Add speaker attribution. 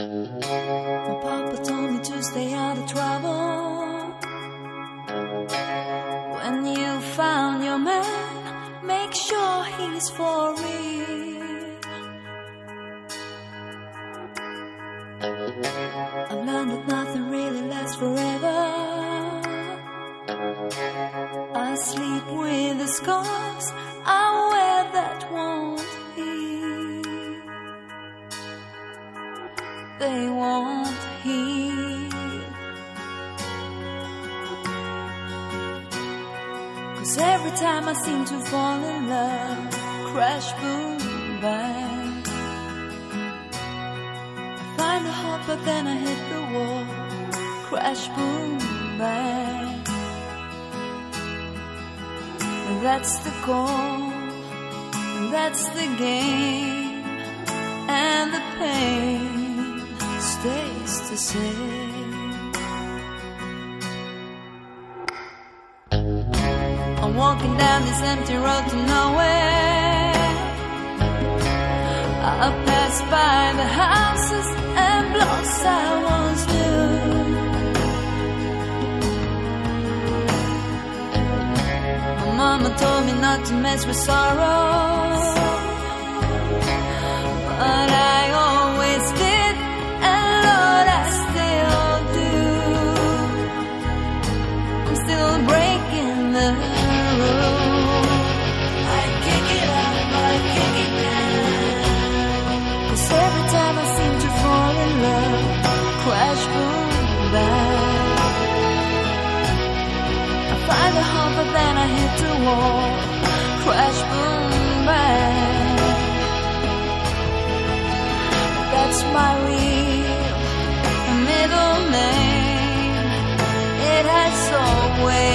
Speaker 1: My papa told me to stay out of trouble. When you found your man, make sure he's for real. I learned that nothing really lasts forever. I sleep with the scars I They won't heal. Cause every time I seem to fall in love, crash, boom, bang. I find a heart, but then I hit the wall, crash, boom, bang. And that's the goal, and that's the game, the same. I'm walking down this empty road to nowhere. I pass by the houses and blocks I once knew. My mama told me not to mess with sorrow. But I hit the wall. Crash, boom, bang. That's my real middle name. It has always